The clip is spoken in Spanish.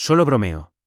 Solo bromeo.